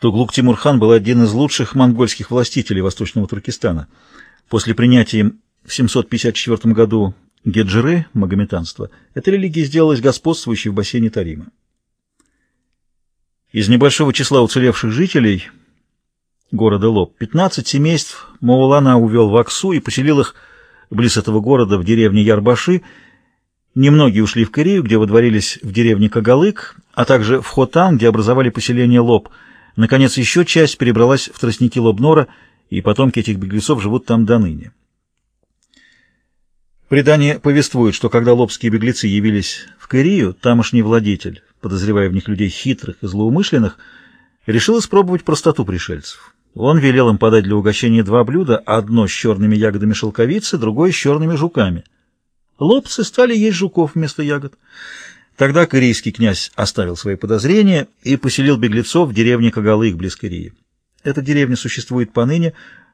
Туглук Тимурхан был один из лучших монгольских властителей Восточного Туркестана. После принятия им в 754 году Геджиры, магометанство, эта религия сделалась господствующей в бассейне Тарима. Из небольшого числа уцелевших жителей города Лоб 15 семейств Маулана увел в Аксу и поселил их близ этого города в деревне Ярбаши. Немногие ушли в Корею, где водворились в деревне Кагалык, а также в Хотан, где образовали поселение Лоб. Наконец, еще часть перебралась в тростники Лобнора, и потомки этих беглецов живут там до ныне. Предание повествует, что когда лобские беглецы явились в Кырию, тамошний владетель, подозревая в них людей хитрых и злоумышленных, решил испробовать простоту пришельцев. Он велел им подать для угощения два блюда, одно с черными ягодами шелковицы, другое с черными жуками. Лобцы стали есть жуков вместо ягод. Тогда корейский князь оставил свои подозрения и поселил беглецов в деревне Кагалык близ Кореи. Эта деревня существует поныне,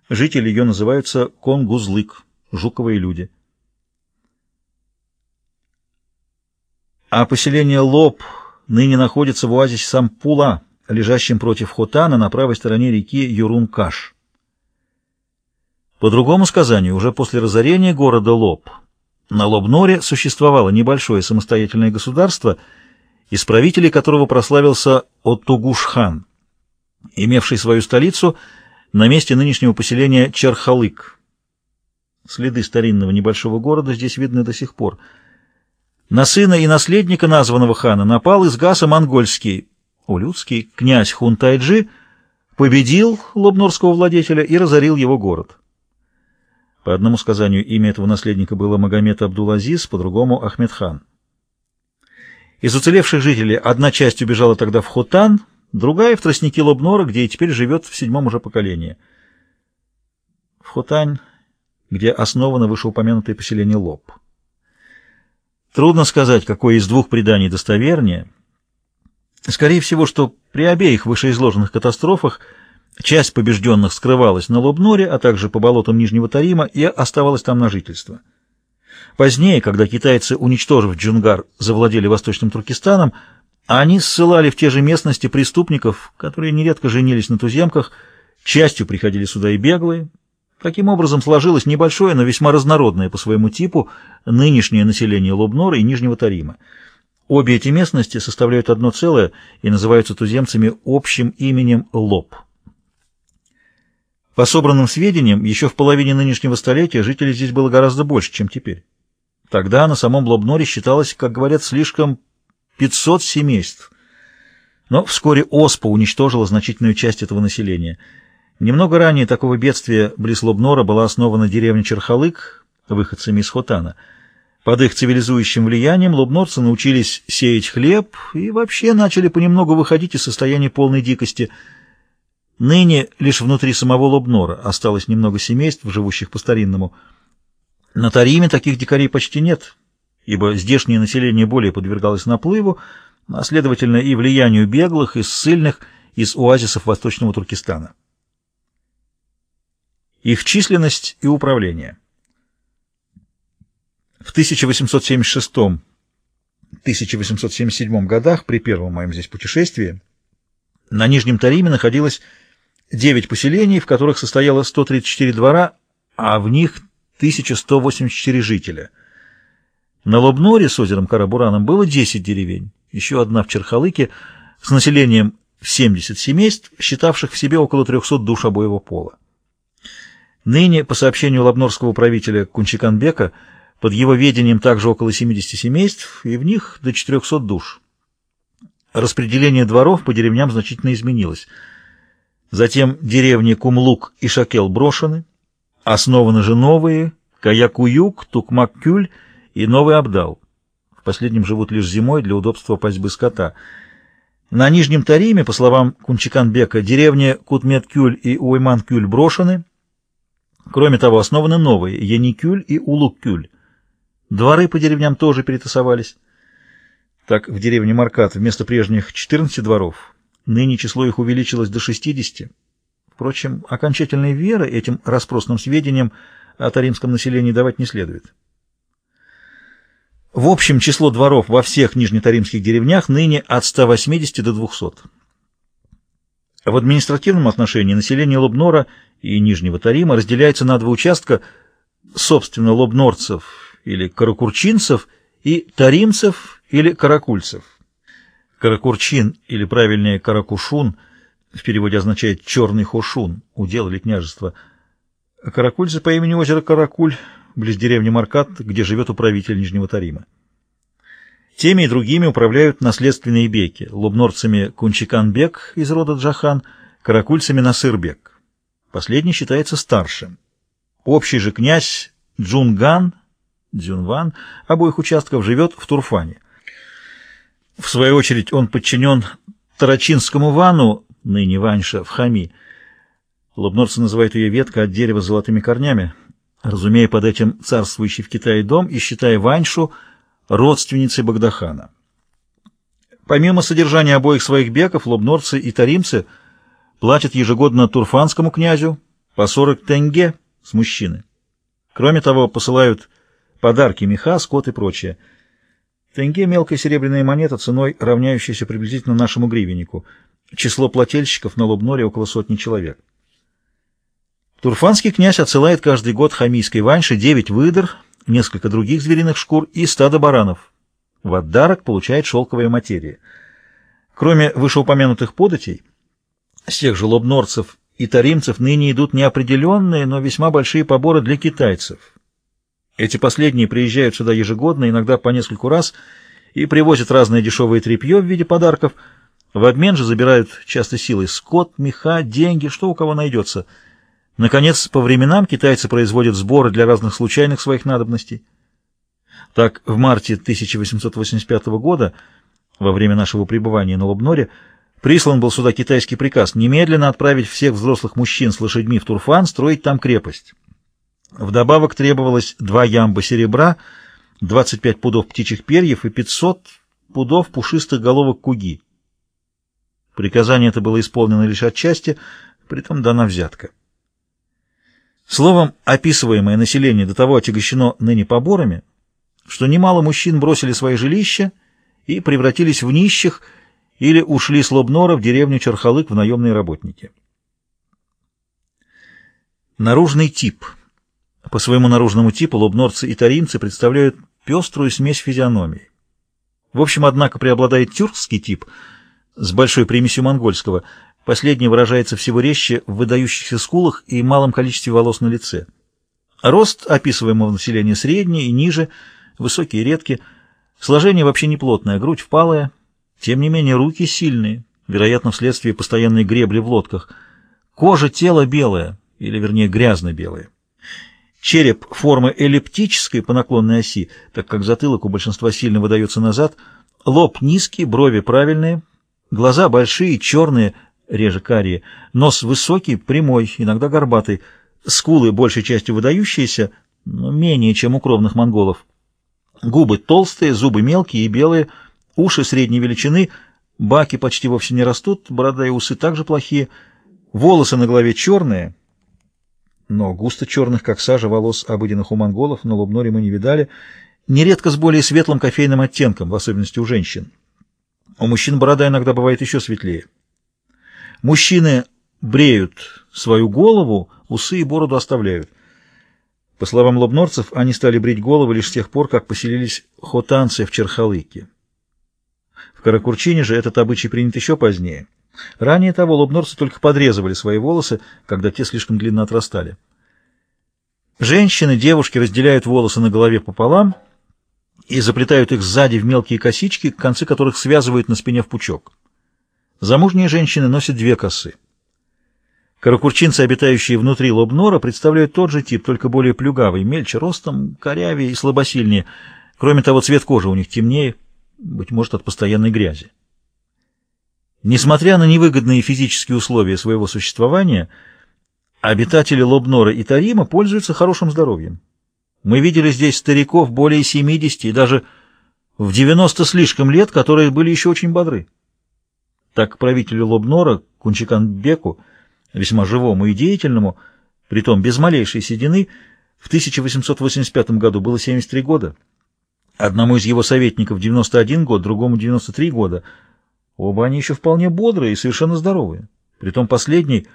жители ее называются Конгузлык, жуковые люди. а поселение Лоб ныне находится в оазисе Сампула, лежащем против Хотана на правой стороне реки Юрун-Каш. По другому сказанию, уже после разорения города Лоб, на Лобноре существовало небольшое самостоятельное государство, из правителей которого прославился Оттугуш-хан, имевший свою столицу на месте нынешнего поселения Черхалык. Следы старинного небольшого города здесь видны до сих пор – на сына и наследника названного хана напал из Гаса монгольский, улюдский, князь Хунтайджи, победил лобнорского владетеля и разорил его город. По одному сказанию, имя этого наследника было Магомед Абдул-Азиз, по другому — Ахмедхан. Из уцелевших жителей одна часть убежала тогда в Хотан, другая — в тростники Лобнора, где и теперь живет в седьмом уже поколении. В Хотань, где основано вышеупомянутое поселение Лоб. Трудно сказать, какое из двух преданий достовернее. Скорее всего, что при обеих вышеизложенных катастрофах часть побежденных скрывалась на Лобноре, а также по болотам Нижнего Тарима и оставалась там на жительство. Позднее, когда китайцы, уничтожив Джунгар, завладели Восточным Туркестаном, они ссылали в те же местности преступников, которые нередко женились на туземках, частью приходили сюда и беглые, Таким образом сложилось небольшое, но весьма разнородное по своему типу нынешнее население Лобнора и Нижнего Тарима. Обе эти местности составляют одно целое и называются туземцами общим именем Лоб. По собранным сведениям, еще в половине нынешнего столетия жителей здесь было гораздо больше, чем теперь. Тогда на самом Лобноре считалось, как говорят, слишком 500 семейств. Но вскоре Оспа уничтожила значительную часть этого населения – Немного ранее такого бедствия близ Лобнора была основана деревня Черхалык, выходцами из Хотана. Под их цивилизующим влиянием лобнорцы научились сеять хлеб и вообще начали понемногу выходить из состояния полной дикости. Ныне лишь внутри самого Лобнора осталось немного семейств, живущих по-старинному. На Тариме таких дикарей почти нет, ибо здешнее население более подвергалось наплыву, а следовательно и влиянию беглых и ссыльных из оазисов Восточного Туркестана их численность и управление. В 1876-1877 годах, при первом моем здесь путешествии, на Нижнем Тариме находилось 9 поселений, в которых состояло 134 двора, а в них 1184 жителя. На Лобноре с озером Карабураном было 10 деревень, еще одна в Черхалыке, с населением в 70 семейств, считавших в себе около 300 душ обоего пола. Ныне, по сообщению лабнорского правителя Кунчиканбека, под его ведением также около 70 семейств, и в них до 400 душ. Распределение дворов по деревням значительно изменилось. Затем деревни Кумлук и Шакел брошены, основаны же новые Каякуюк, Тукмаккюль и Новый Абдал. В последнем живут лишь зимой для удобства пасьбы скота. На Нижнем Тариме, по словам Кунчиканбека, деревни Кутметкюль и Уйманкюль брошены – Кроме того, основаны новые – Яникюль и Улуккюль. Дворы по деревням тоже перетасовались. Так, в деревне Маркат вместо прежних 14 дворов ныне число их увеличилось до 60. Впрочем, окончательной веры этим распросным сведениям о таримском населении давать не следует. В общем, число дворов во всех нижнетаримских деревнях ныне от 180 до 200. В административном отношении население Лобнора и Нижнего Тарима разделяется на два участка, собственно, лобнорцев или каракурчинцев и таримцев или каракульцев. Каракурчин, или правильнее каракушун, в переводе означает «черный хошун», удел или княжество. Каракульцы по имени озера Каракуль, близ деревни Маркат, где живет управитель Нижнего Тарима. Теми и другими управляют наследственные беки, лобнорцами Кунчиканбек из рода Джахан, каракульцами Насырбек. Последний считается старшим. Общий же князь Джунган, Дзюнван, обоих участков живет в Турфане. В свою очередь он подчинен Тарачинскому вану, ныне Ваньша, в Хами. Лобнорцы называют ее ветка от дерева с золотыми корнями, разумея под этим царствующий в Китае дом и считая Ваньшу родственницей Багдахана. Помимо содержания обоих своих беков, лобнорцы и таримцы платят ежегодно турфанскому князю по 40 тенге с мужчины. Кроме того, посылают подарки, меха, скот и прочее. Тенге — мелкая серебряная монета ценой, равняющаяся приблизительно нашему гривеннику. Число плательщиков на Лобноре около сотни человек. Турфанский князь отсылает каждый год хамийской ваньше девять выдр, несколько других звериных шкур и стадо баранов. В отдарок получает шелковая материя. Кроме вышеупомянутых податей, с тех же лобнорцев и таримцев ныне идут неопределенные, но весьма большие поборы для китайцев. Эти последние приезжают сюда ежегодно, иногда по нескольку раз, и привозят разное дешевое тряпье в виде подарков. В обмен же забирают часто силой скот, меха, деньги, что у кого найдется. Наконец, по временам китайцы производят сборы для разных случайных своих надобностей. Так, в марте 1885 года, во время нашего пребывания на Лобноре, прислан был сюда китайский приказ немедленно отправить всех взрослых мужчин с лошадьми в Турфан строить там крепость. Вдобавок требовалось два ямба серебра, 25 пудов птичьих перьев и 500 пудов пушистых головок куги. Приказание это было исполнено лишь отчасти, притом дана взятка. Словом, описываемое население до того отягощено ныне поборами, что немало мужчин бросили свои жилища и превратились в нищих или ушли с Лобнора в деревню Черхалык в наемные работники. Наружный тип – по своему наружному типу лобнорцы и таримцы представляют пеструю смесь физиономий. В общем, однако, преобладает тюркский тип с большой примесью монгольского. Последний выражается всего резче в выдающихся скулах и малом количестве волос на лице. Рост описываемого населения средний и ниже, высокий и редкий. Сложение вообще не плотное, грудь впалая. Тем не менее, руки сильные, вероятно, вследствие постоянной гребли в лодках. Кожа тела белая, или вернее грязно-белая. Череп формы эллиптической по наклонной оси, так как затылок у большинства сильно выдается назад, лоб низкий, брови правильные, глаза большие, черные, реже карие, нос высокий, прямой, иногда горбатый, скулы большей частью выдающиеся, но менее, чем у кровных монголов. Губы толстые, зубы мелкие и белые, уши средней величины, баки почти вовсе не растут, борода и усы также плохие, волосы на голове черные — но густо черных, как сажа, волос обыденных у монголов на Лобноре мы не видали, нередко с более светлым кофейным оттенком, в особенности у женщин. У мужчин борода иногда бывает еще светлее. Мужчины бреют свою голову, усы и бороду оставляют. По словам лобнорцев, они стали брить головы лишь с тех пор, как поселились хотанцы в Черхалыке. В Каракурчине же этот обычай принят еще позднее. Ранее того лобнорцы только подрезывали свои волосы, когда те слишком длинно отрастали. Женщины, девушки разделяют волосы на голове пополам и заплетают их сзади в мелкие косички, концы которых связывают на спине в пучок. Замужние женщины носят две косы. Каракурчинцы, обитающие внутри лобнора, представляют тот же тип, только более плюгавый, мельче ростом, корявее и слабосильнее. Кроме того, цвет кожи у них темнее, быть может, от постоянной грязи. Несмотря на невыгодные физические условия своего существования, обитатели Лобнора и Тарима пользуются хорошим здоровьем. Мы видели здесь стариков более 70 и даже в 90 слишком лет, которые были еще очень бодры. Так правителю Лобнора, Кунчиканбеку, весьма живому и деятельному, притом без малейшей седины, в 1885 году было 73 года. Одному из его советников 91 год, другому 93 года – Оба они еще вполне бодрые и совершенно здоровые. Притом последний